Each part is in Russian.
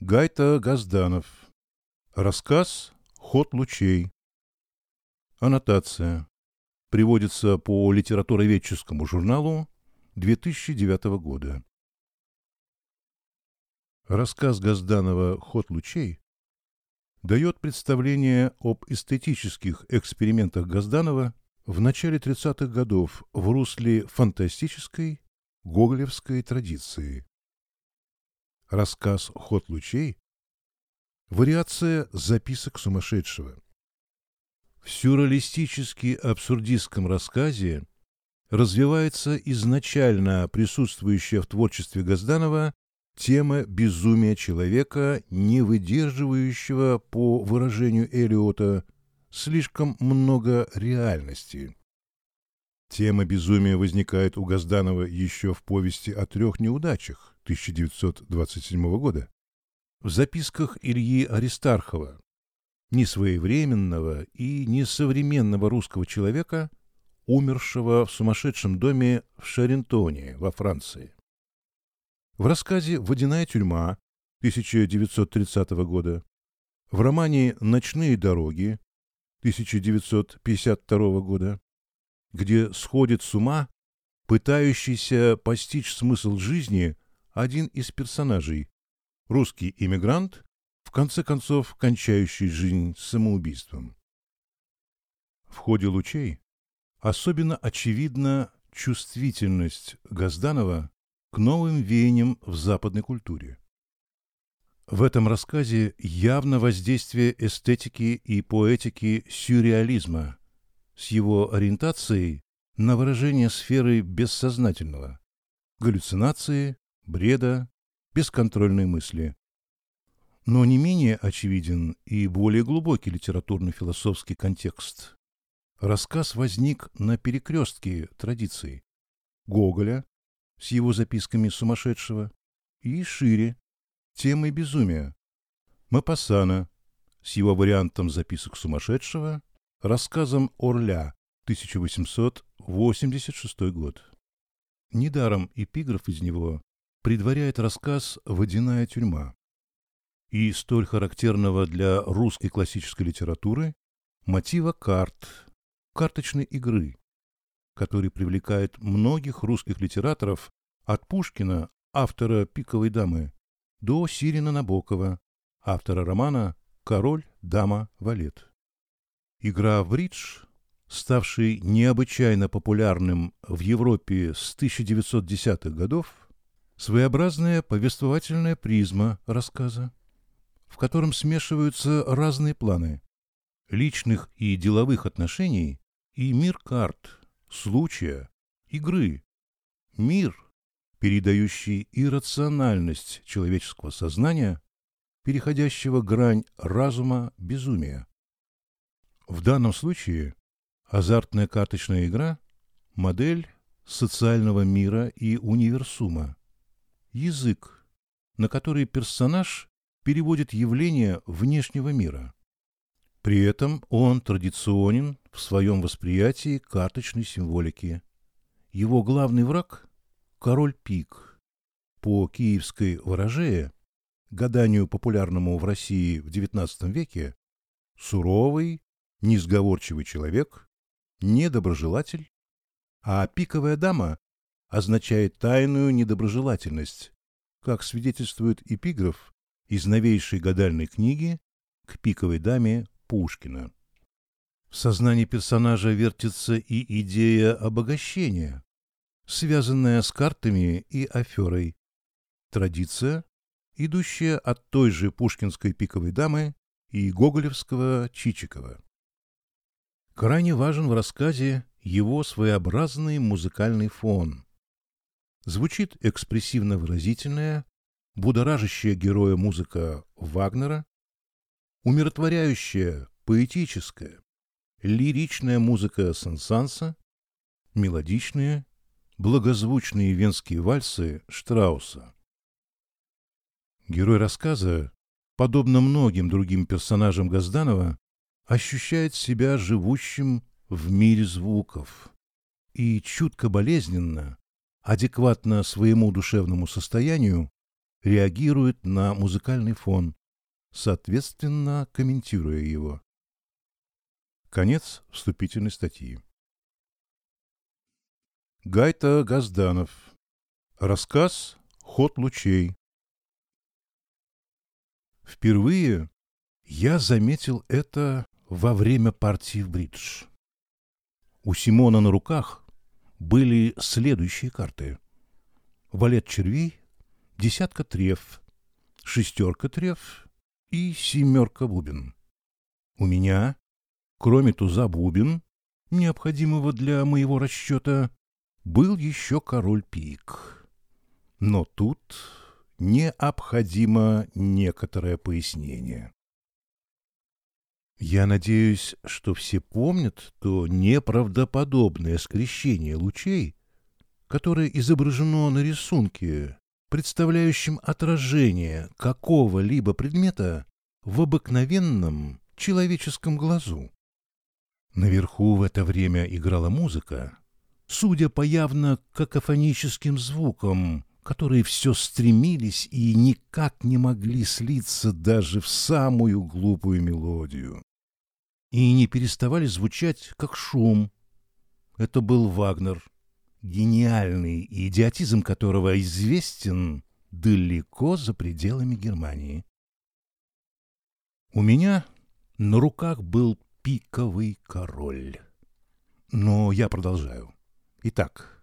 Гайта Газданов. Рассказ «Ход лучей». Аннотация. Приводится по литературоведческому журналу 2009 года. Рассказ Газданова «Ход лучей» дает представление об эстетических экспериментах Газданова в начале 30-х годов в русле фантастической гоголевской традиции. Рассказ «Ход лучей» – вариация записок сумасшедшего. В сюрреалистически-абсурдистском рассказе развивается изначально присутствующая в творчестве Газданова тема безумия человека, не выдерживающего, по выражению Элиота, слишком много реальности. Тема безумия возникает у Газданова еще в повести о трех неудачах 1927 года, в записках Ильи Аристархова, несвоевременного и несовременного русского человека, умершего в сумасшедшем доме в Шарентоне во Франции. В рассказе «Водяная тюрьма» 1930 года, в романе «Ночные дороги» 1952 года, где сходит с ума пытающийся постичь смысл жизни один из персонажей – русский иммигрант, в конце концов кончающий жизнь самоубийством. В ходе лучей особенно очевидна чувствительность Газданова к новым веяниям в западной культуре. В этом рассказе явно воздействие эстетики и поэтики сюрреализма с его ориентацией на выражение сферы бессознательного, галлюцинации, бреда, бесконтрольной мысли. Но не менее очевиден и более глубокий литературно-философский контекст. Рассказ возник на перекрестке традиций Гоголя с его записками сумасшедшего и шире темой безумия Мапассана с его вариантом записок сумасшедшего рассказом Орля, 1886 год. Недаром эпиграф из него предваряет рассказ «Водяная тюрьма» и столь характерного для русской классической литературы мотива карт, карточной игры, который привлекает многих русских литераторов от Пушкина, автора «Пиковой дамы», до Сирина Набокова, автора романа «Король, дама, валет». Игра в бридж, ставший необычайно популярным в Европе с 1910-х годов, своеобразная повествовательная призма рассказа, в котором смешиваются разные планы личных и деловых отношений и мир карт, случая, игры, мир, передающий иррациональность человеческого сознания, переходящего грань разума безумия. В данном случае азартная карточная игра – модель социального мира и универсума, язык, на который персонаж переводит явления внешнего мира. При этом он традиционен в своем восприятии карточной символики. Его главный враг – король пик. По киевской ворожее, гаданию популярному в России в XIX веке, суровый, несговорчивый человек, недоброжелатель, а пиковая дама означает тайную недоброжелательность, как свидетельствует эпиграф из новейшей гадальной книги к пиковой даме Пушкина. В сознании персонажа вертится и идея обогащения, связанная с картами и аферой. Традиция, идущая от той же пушкинской пиковой дамы и гоголевского Чичикова. Крайне важен в рассказе его своеобразный музыкальный фон. Звучит экспрессивно-выразительная, будоражащая героя музыка Вагнера, умиротворяющая, поэтическая, лиричная музыка Сен-Санса, мелодичные, благозвучные венские вальсы Штрауса. Герой рассказа, подобно многим другим персонажам Газданова, ощущает себя живущим в мире звуков и чутко болезненно, адекватно своему душевному состоянию, реагирует на музыкальный фон, соответственно, комментируя его. Конец вступительной статьи. Гайта Газданов. Рассказ «Ход лучей». Впервые я заметил это во время партии в бридж. У Симона на руках были следующие карты. Валет червей, десятка треф, шестерка треф и семерка бубен. У меня, кроме туза бубен, необходимого для моего расчета, был еще король пик. Но тут необходимо некоторое пояснение. Я надеюсь, что все помнят то неправдоподобное скрещение лучей, которое изображено на рисунке, представляющем отражение какого-либо предмета в обыкновенном человеческом глазу. Наверху в это время играла музыка, судя по явно какофоническим звукам, которые все стремились и никак не могли слиться даже в самую глупую мелодию. И не переставали звучать, как шум. Это был Вагнер, гениальный идиотизм которого известен далеко за пределами Германии. У меня на руках был пиковый король. Но я продолжаю. Итак,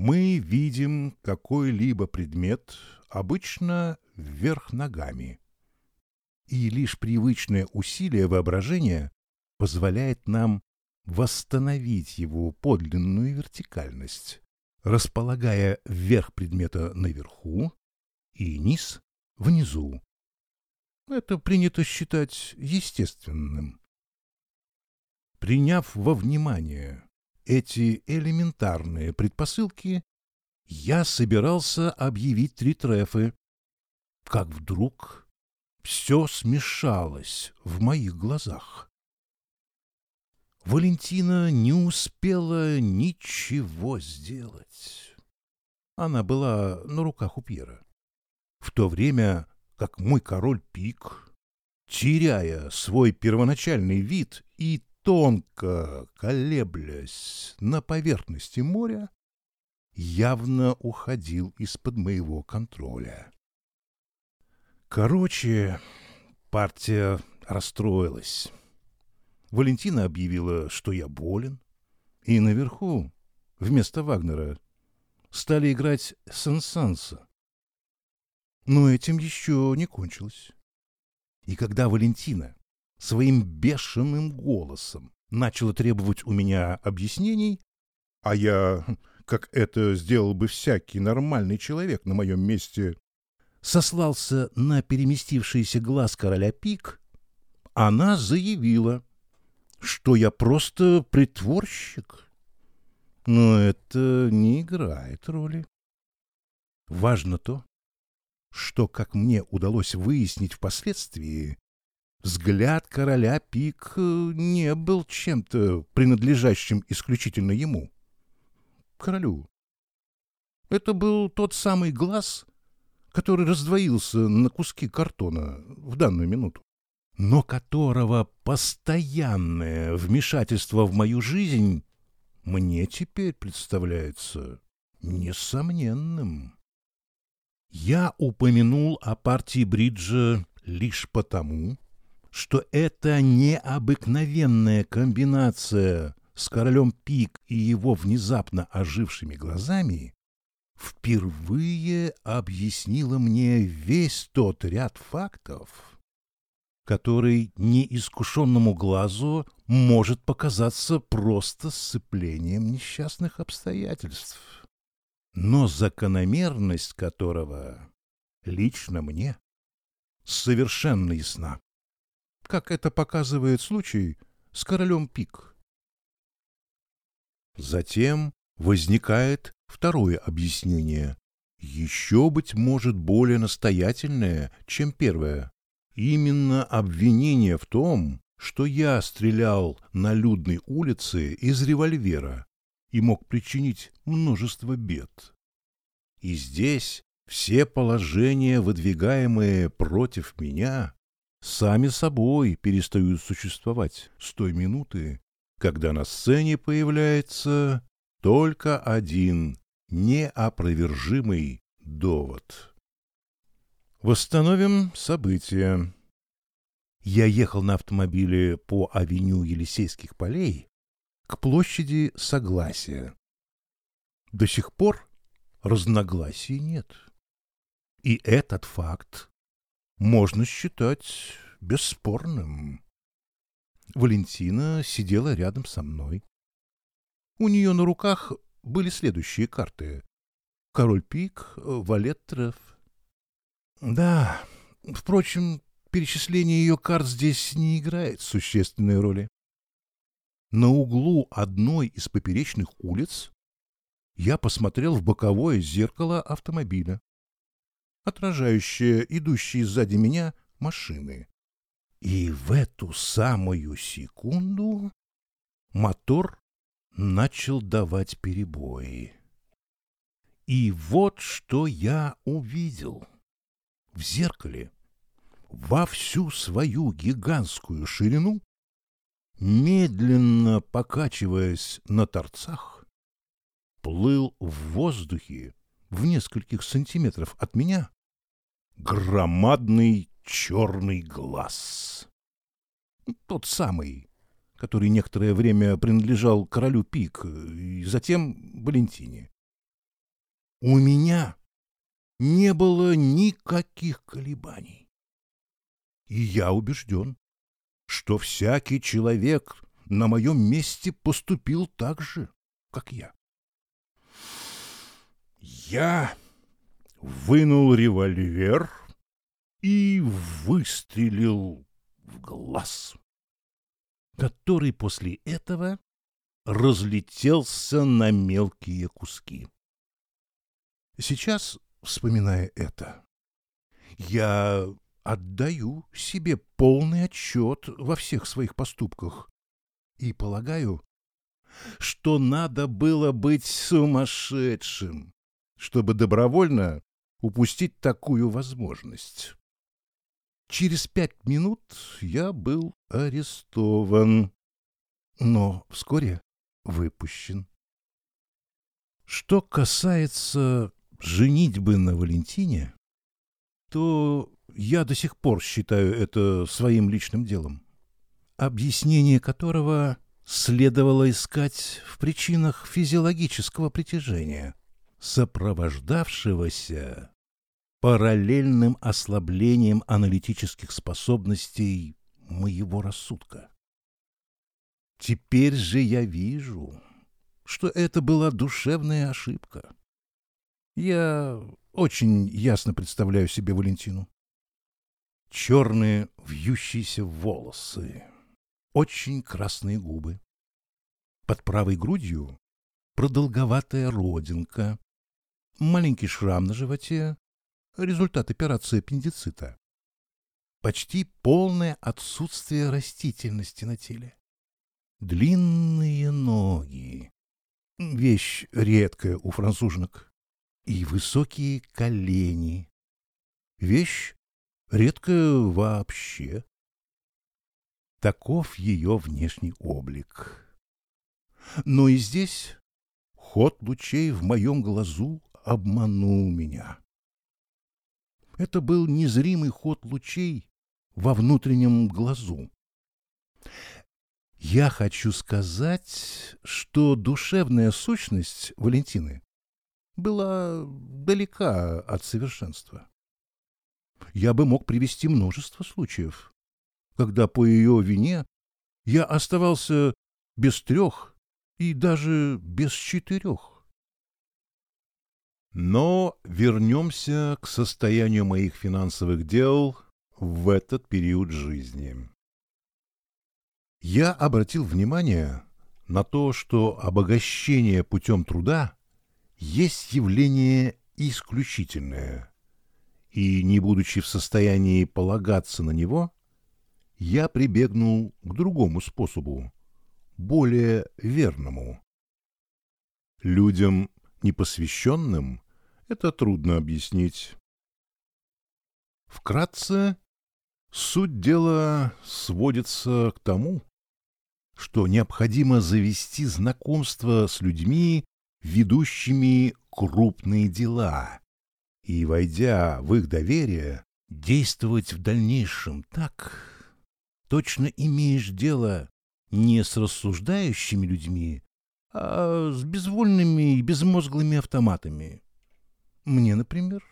мы видим какой-либо предмет, обычно вверх ногами. И лишь привычное усилие воображения позволяет нам восстановить его подлинную вертикальность, располагая верх предмета наверху и низ внизу. Это принято считать естественным. Приняв во внимание эти элементарные предпосылки, я собирался объявить три трефы, как вдруг все смешалось в моих глазах. Валентина не успела ничего сделать. Она была на руках у Пьера. В то время как мой король Пик, теряя свой первоначальный вид и тонко колеблясь на поверхности моря, явно уходил из-под моего контроля. Короче, партия расстроилась. Валентина объявила, что я болен, и наверху, вместо Вагнера, стали играть Сен-Санса. Но этим еще не кончилось. И когда Валентина своим бешеным голосом начала требовать у меня объяснений, а я, как это сделал бы всякий нормальный человек на моем месте, сослался на переместившийся глаз короля Пик, она заявила, что я просто притворщик. Но это не играет роли. Важно то, что, как мне удалось выяснить впоследствии, Взгляд короля Пик э, не был чем-то принадлежащим исключительно ему. Королю. Это был тот самый глаз, который раздвоился на куски картона в данную минуту, но которого постоянное вмешательство в мою жизнь мне теперь представляется несомненным. Я упомянул о партии бриджа лишь потому, что это необыкновенная комбинация с королем Пик и его внезапно ожившими глазами впервые объяснила мне весь тот ряд фактов, который неискушенному глазу может показаться просто сцеплением несчастных обстоятельств, но закономерность которого лично мне совершенно ясна как это показывает случай с королем Пик. Затем возникает второе объяснение, еще, быть может, более настоятельное, чем первое. Именно обвинение в том, что я стрелял на людной улице из револьвера и мог причинить множество бед. И здесь все положения, выдвигаемые против меня, сами собой перестают существовать с той минуты, когда на сцене появляется только один неопровержимый довод. Восстановим события. Я ехал на автомобиле по авеню Елисейских полей к площади Согласия. До сих пор разногласий нет. И этот факт можно считать бесспорным. Валентина сидела рядом со мной. У нее на руках были следующие карты. Король пик, валет треф. Да, впрочем, перечисление ее карт здесь не играет существенной роли. На углу одной из поперечных улиц я посмотрел в боковое зеркало автомобиля, отражающее идущие сзади меня машины. И в эту самую секунду мотор начал давать перебои. И вот что я увидел. В зеркале во всю свою гигантскую ширину, медленно покачиваясь на торцах, плыл в воздухе в нескольких сантиметров от меня громадный черный глаз. Тот самый, который некоторое время принадлежал королю Пик и затем Валентине. У меня не было никаких колебаний. И я убежден, что всякий человек на моем месте поступил так же, как я. Я вынул револьвер и выстрелил в глаз, который после этого разлетелся на мелкие куски. Сейчас, вспоминая это, я отдаю себе полный отчет во всех своих поступках и полагаю, что надо было быть сумасшедшим, чтобы добровольно упустить такую возможность. Через пять минут я был арестован, но вскоре выпущен. Что касается женитьбы на Валентине, то я до сих пор считаю это своим личным делом, объяснение которого следовало искать в причинах физиологического притяжения, сопровождавшегося параллельным ослаблением аналитических способностей моего рассудка. Теперь же я вижу, что это была душевная ошибка. Я очень ясно представляю себе Валентину. Черные вьющиеся волосы, очень красные губы. Под правой грудью продолговатая родинка, маленький шрам на животе, результат операции аппендицита. Почти полное отсутствие растительности на теле. Длинные ноги. Вещь редкая у француженок. И высокие колени. Вещь редкая вообще. Таков ее внешний облик. Но и здесь ход лучей в моем глазу обманул меня. Это был незримый ход лучей во внутреннем глазу. Я хочу сказать, что душевная сущность Валентины была далека от совершенства. Я бы мог привести множество случаев, когда по ее вине я оставался без трех и даже без четырех. Но вернемся к состоянию моих финансовых дел в этот период жизни. Я обратил внимание на то, что обогащение путем труда есть явление исключительное, и, не будучи в состоянии полагаться на него, я прибегнул к другому способу, более верному. Людям непосвященным это трудно объяснить. Вкратце, суть дела сводится к тому, что необходимо завести знакомство с людьми, ведущими крупные дела, и, войдя в их доверие, действовать в дальнейшем так, точно имеешь дело не с рассуждающими людьми, а с безвольными и безмозглыми автоматами. Мне, например,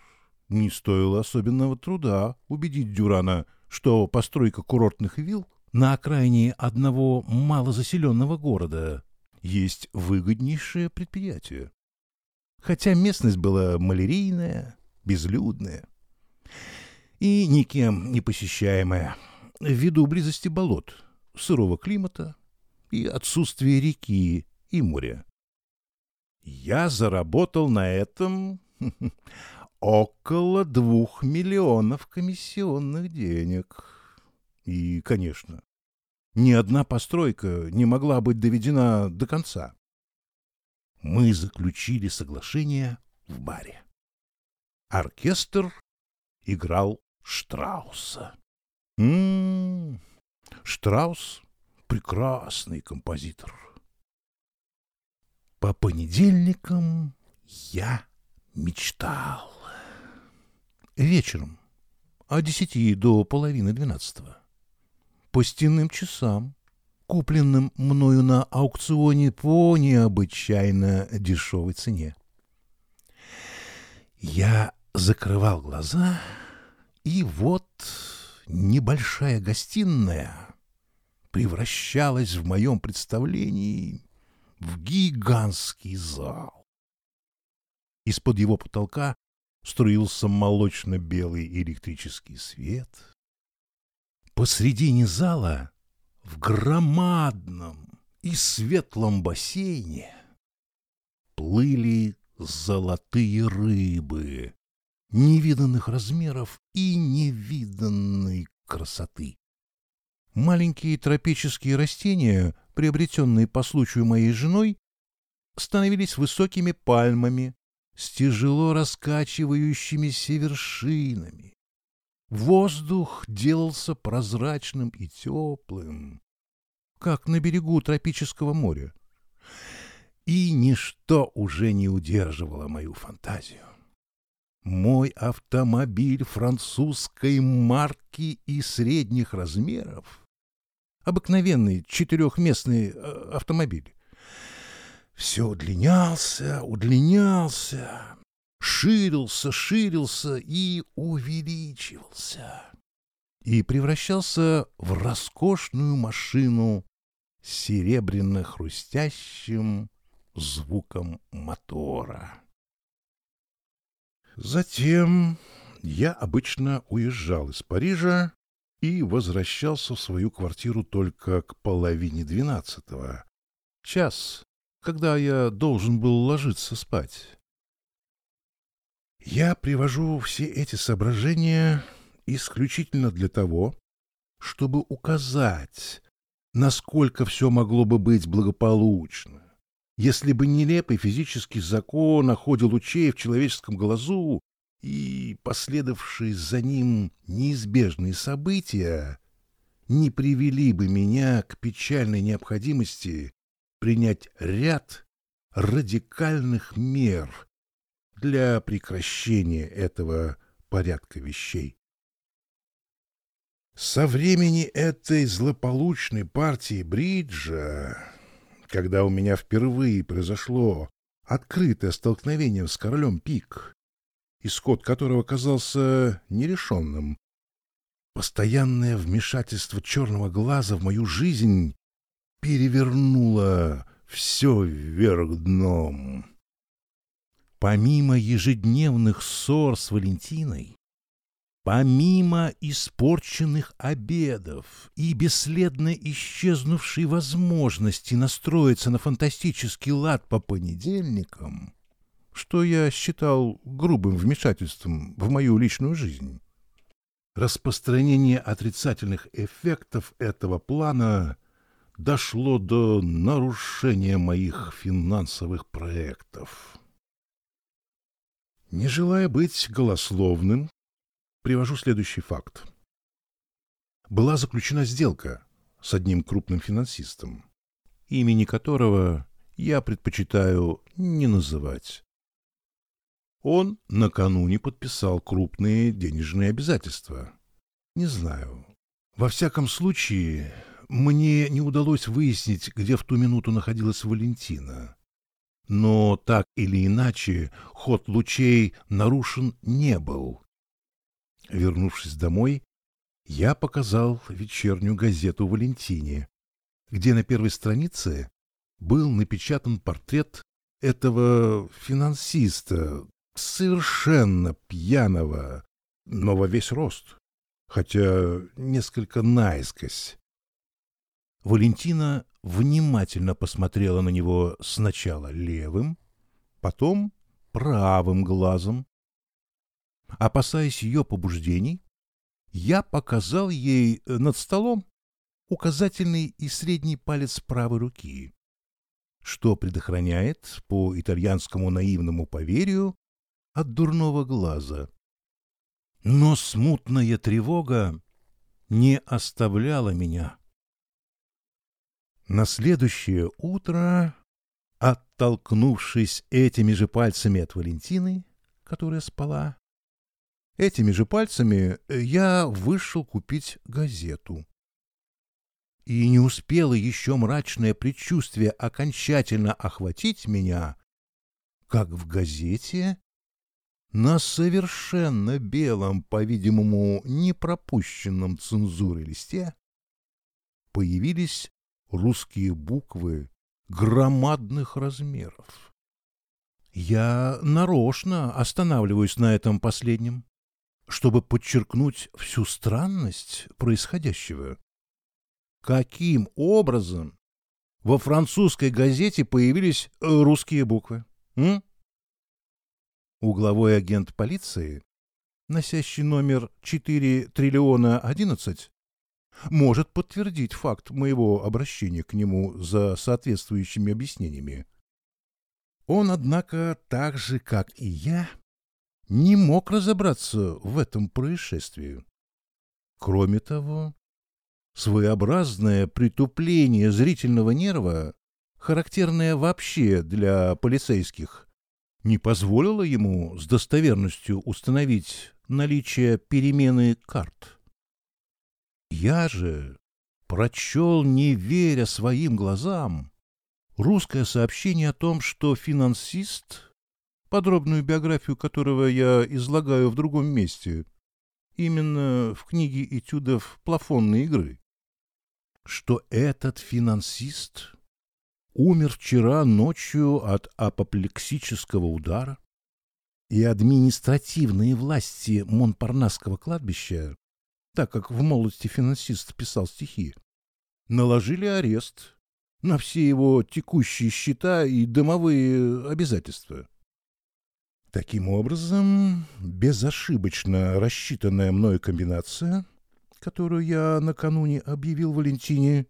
не стоило особенного труда убедить Дюрана, что постройка курортных вилл на окраине одного малозаселенного города есть выгоднейшее предприятие. Хотя местность была малярийная, безлюдная и никем не посещаемая, ввиду близости болот, сырого климата и отсутствия реки и моря. Я заработал на этом около двух миллионов комиссионных денег. И, конечно, ни одна постройка не могла быть доведена до конца. Мы заключили соглашение в баре. Оркестр играл Штрауса. М -м -м, Штраус — прекрасный композитор. По понедельникам я мечтал. Вечером, от десяти до половины двенадцатого, по стенным часам, купленным мною на аукционе по необычайно дешевой цене. Я закрывал глаза, и вот небольшая гостиная превращалась в моем представлении в гигантский зал. Из-под его потолка струился молочно-белый электрический свет. Посредине зала, в громадном и светлом бассейне, плыли золотые рыбы невиданных размеров и невиданной красоты. Маленькие тропические растения, приобретенные по случаю моей женой, становились высокими пальмами с тяжело раскачивающимися вершинами. Воздух делался прозрачным и теплым, как на берегу тропического моря. И ничто уже не удерживало мою фантазию. Мой автомобиль французской марки и средних размеров, обыкновенный четырехместный э, автомобиль, все удлинялся, удлинялся, ширился, ширился и увеличивался, и превращался в роскошную машину серебряно-хрустящим звуком мотора. Затем я обычно уезжал из Парижа и возвращался в свою квартиру только к половине двенадцатого. Час, когда я должен был ложиться спать. Я привожу все эти соображения исключительно для того, чтобы указать, насколько все могло бы быть благополучно если бы нелепый физический закон о ходе лучей в человеческом глазу и последовавшие за ним неизбежные события не привели бы меня к печальной необходимости принять ряд радикальных мер для прекращения этого порядка вещей. Со времени этой злополучной партии бриджа когда у меня впервые произошло открытое столкновение с королем Пик, исход которого казался нерешенным. Постоянное вмешательство черного глаза в мою жизнь перевернуло все вверх дном. Помимо ежедневных ссор с Валентиной, Помимо испорченных обедов и бесследно исчезнувшей возможности настроиться на фантастический лад по понедельникам, что я считал грубым вмешательством в мою личную жизнь, распространение отрицательных эффектов этого плана дошло до нарушения моих финансовых проектов. Не желая быть голословным, привожу следующий факт. Была заключена сделка с одним крупным финансистом, имени которого я предпочитаю не называть. Он накануне подписал крупные денежные обязательства. Не знаю. Во всяком случае, мне не удалось выяснить, где в ту минуту находилась Валентина. Но так или иначе, ход лучей нарушен не был. Вернувшись домой, я показал вечернюю газету Валентине, где на первой странице был напечатан портрет этого финансиста, совершенно пьяного, но во весь рост, хотя несколько наискось. Валентина внимательно посмотрела на него сначала левым, потом правым глазом. Опасаясь ее побуждений, я показал ей над столом указательный и средний палец правой руки, что предохраняет, по итальянскому наивному поверью, от дурного глаза. Но смутная тревога не оставляла меня. На следующее утро, оттолкнувшись этими же пальцами от Валентины, которая спала, этими же пальцами я вышел купить газету. И не успело еще мрачное предчувствие окончательно охватить меня, как в газете на совершенно белом, по-видимому, не пропущенном цензурой листе появились русские буквы громадных размеров. Я нарочно останавливаюсь на этом последнем, чтобы подчеркнуть всю странность происходящего. Каким образом во французской газете появились русские буквы? М? Угловой агент полиции, носящий номер 4 триллиона 11, может подтвердить факт моего обращения к нему за соответствующими объяснениями. Он, однако, так же, как и я, не мог разобраться в этом происшествии. Кроме того, своеобразное притупление зрительного нерва, характерное вообще для полицейских, не позволило ему с достоверностью установить наличие перемены карт. Я же прочел, не веря своим глазам, русское сообщение о том, что финансист, подробную биографию которого я излагаю в другом месте, именно в книге этюдов «Плафонной игры», что этот финансист умер вчера ночью от апоплексического удара, и административные власти Монпарнасского кладбища, так как в молодости финансист писал стихи, наложили арест на все его текущие счета и домовые обязательства. Таким образом, безошибочно рассчитанная мной комбинация, которую я накануне объявил Валентине,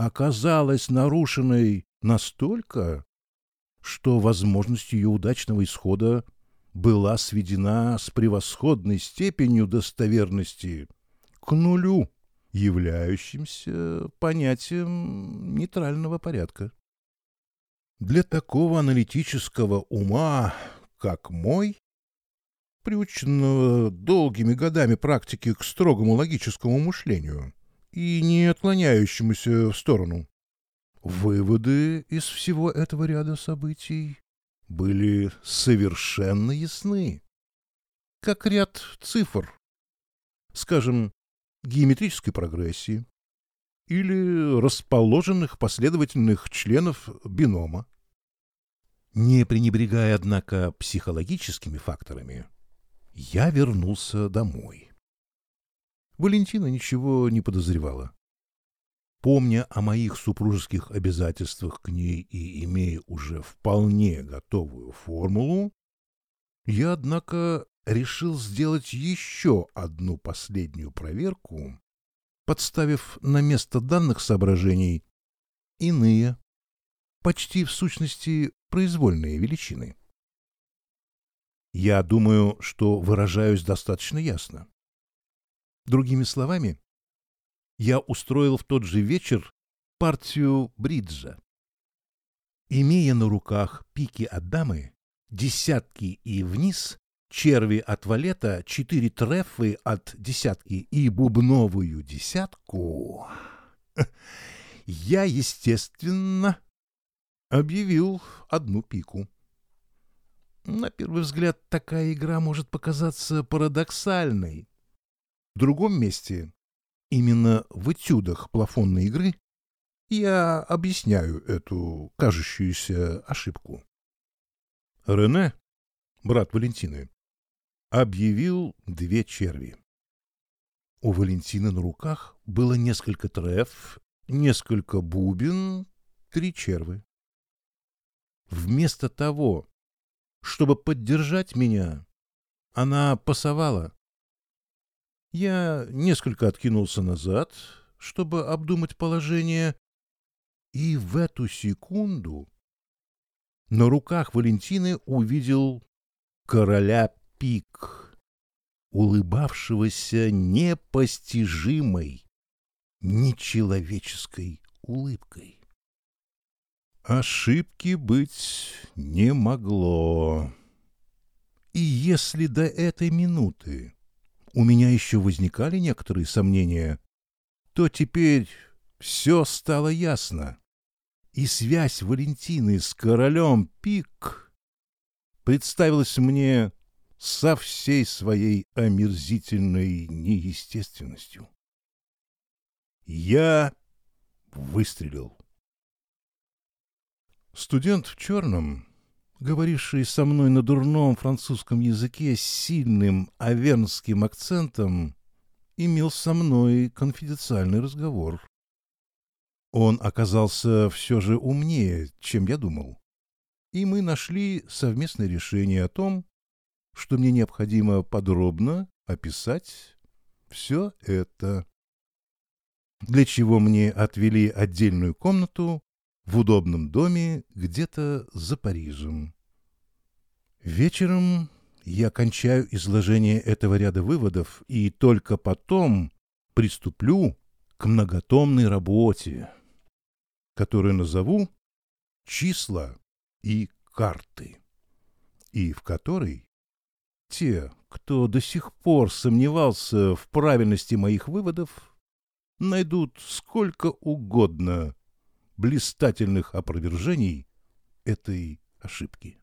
оказалась нарушенной настолько, что возможность ее удачного исхода была сведена с превосходной степенью достоверности к нулю, являющимся понятием нейтрального порядка. Для такого аналитического ума, как мой, приученного долгими годами практики к строгому логическому мышлению, и не отклоняющемуся в сторону. Выводы из всего этого ряда событий были совершенно ясны, как ряд цифр, скажем, геометрической прогрессии или расположенных последовательных членов бинома. Не пренебрегая, однако, психологическими факторами, я вернулся домой. Валентина ничего не подозревала. Помня о моих супружеских обязательствах к ней и имея уже вполне готовую формулу, я, однако, решил сделать еще одну последнюю проверку, подставив на место данных соображений иные, почти в сущности произвольные величины. Я думаю, что выражаюсь достаточно ясно. Другими словами, я устроил в тот же вечер партию бриджа. Имея на руках пики от дамы, десятки и вниз, черви от валета, четыре трефы от десятки и бубновую десятку, я, естественно, объявил одну пику. На первый взгляд, такая игра может показаться парадоксальной. В другом месте, именно в этюдах плафонной игры, я объясняю эту кажущуюся ошибку. Рене, брат Валентины, объявил две черви. У Валентины на руках было несколько треф, несколько бубен, три червы. Вместо того, чтобы поддержать меня, она пасовала. Я несколько откинулся назад, чтобы обдумать положение, и в эту секунду на руках Валентины увидел короля пик, улыбавшегося непостижимой, нечеловеческой улыбкой. Ошибки быть не могло. И если до этой минуты у меня еще возникали некоторые сомнения, то теперь все стало ясно. И связь Валентины с королем Пик представилась мне со всей своей омерзительной неестественностью. Я выстрелил. Студент в черном, говоривший со мной на дурном французском языке с сильным авернским акцентом, имел со мной конфиденциальный разговор. Он оказался все же умнее, чем я думал. И мы нашли совместное решение о том, что мне необходимо подробно описать все это. Для чего мне отвели отдельную комнату в удобном доме где-то за Парижем. Вечером я кончаю изложение этого ряда выводов и только потом приступлю к многотомной работе, которую назову «Числа и карты», и в которой те, кто до сих пор сомневался в правильности моих выводов, найдут сколько угодно блистательных опровержений этой ошибки.